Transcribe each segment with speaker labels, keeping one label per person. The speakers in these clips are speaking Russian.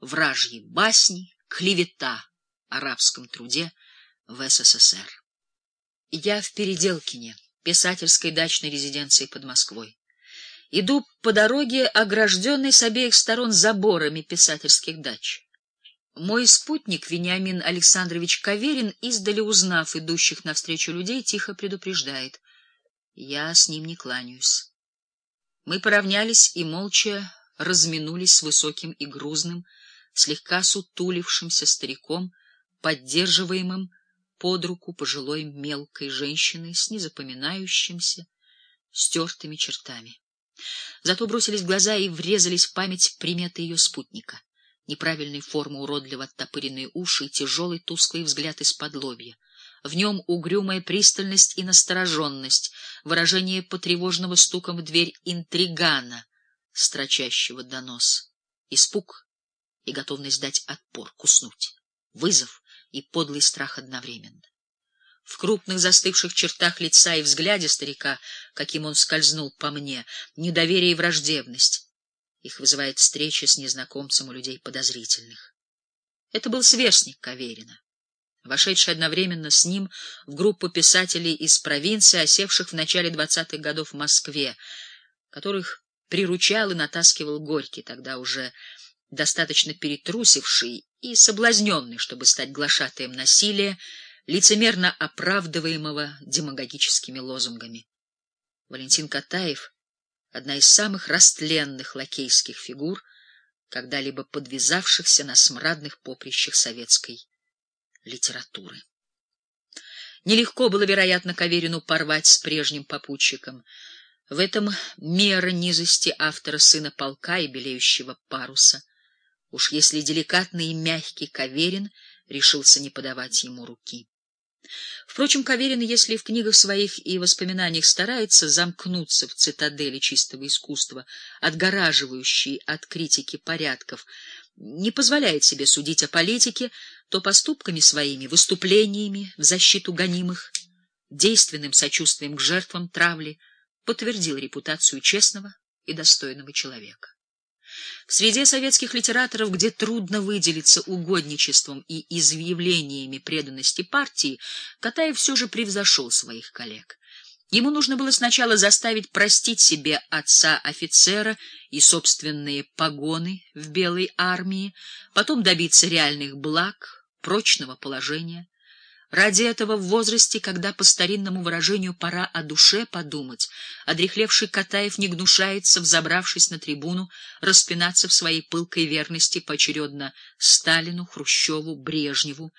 Speaker 1: вражьи басни, клевета арабском труде в СССР. Я в Переделкине, писательской дачной резиденции под Москвой. Иду по дороге, огражденной с обеих сторон заборами писательских дач. Мой спутник, Вениамин Александрович Каверин, издали узнав идущих навстречу людей, тихо предупреждает. Я с ним не кланяюсь. Мы поравнялись и молча разминулись с высоким и грузным, слегка сутулившимся стариком, поддерживаемым под руку пожилой мелкой женщиной с незапоминающимся, стертыми чертами. Зато бросились глаза и врезались в память приметы ее спутника. Неправильной формы уродливо оттопыренные уши и тяжелый тусклый взгляд из-под лобья. В нем угрюмая пристальность и настороженность, выражение потревоженного стуком в дверь интригана, строчащего донос, испуг и готовность дать отпор, куснуть, вызов и подлый страх одновременно. В крупных застывших чертах лица и взгляде старика, каким он скользнул по мне, недоверие и враждебность. Их вызывает встреча с незнакомцем у людей подозрительных. Это был сверстник Каверина, вошедший одновременно с ним в группу писателей из провинции, осевших в начале двадцатых годов в Москве, которых приручал и натаскивал Горький, тогда уже достаточно перетрусивший и соблазненный, чтобы стать глашатаем насилия, лицемерно оправдываемого демагогическими лозунгами. Валентин Катаев — одна из самых растленных лакейских фигур, когда-либо подвязавшихся на смрадных поприщах советской литературы. Нелегко было, вероятно, Каверину порвать с прежним попутчиком. В этом мера низости автора сына полка и белеющего паруса. Уж если деликатный и мягкий Каверин решился не подавать ему руки. Впрочем, Каверин, если в книгах своих и воспоминаниях старается замкнуться в цитадели чистого искусства, отгораживающей от критики порядков, не позволяет себе судить о политике, то поступками своими, выступлениями в защиту гонимых, действенным сочувствием к жертвам травли подтвердил репутацию честного и достойного человека. В среде советских литераторов, где трудно выделиться угодничеством и изъявлениями преданности партии, Катаев все же превзошел своих коллег. Ему нужно было сначала заставить простить себе отца-офицера и собственные погоны в белой армии, потом добиться реальных благ, прочного положения. Ради этого в возрасте, когда по старинному выражению пора о душе подумать, одрехлевший Катаев не гнушается, взобравшись на трибуну, распинаться в своей пылкой верности поочередно Сталину, Хрущеву, Брежневу,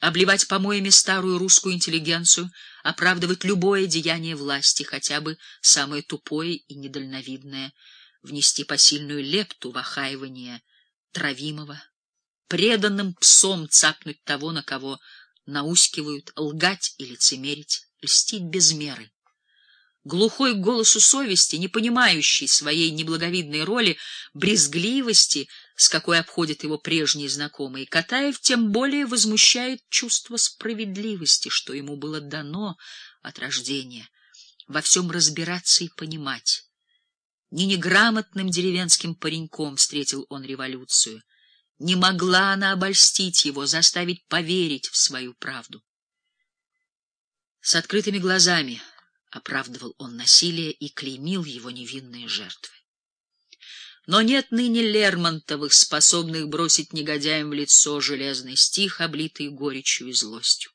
Speaker 1: обливать помоями старую русскую интеллигенцию, оправдывать любое деяние власти, хотя бы самое тупое и недальновидное, внести посильную лепту в охаивание травимого, преданным псом цапнуть того, на кого наускивают, лгать и лицемерить, льстить без меры. Глухой к голосу совести, не понимающий своей неблаговидной роли, брезгливости, с какой обходят его прежние знакомые, Катаев тем более возмущает чувство справедливости, что ему было дано от рождения, во всем разбираться и понимать. Не неграмотным деревенским пареньком встретил он революцию, не могла она обольстить его, заставить поверить в свою правду. С открытыми глазами оправдывал он насилие и клеймил его невинные жертвы. Но нет ныне Лермонтовых, способных бросить негодяям в лицо железный стих, облитый горечью и злостью.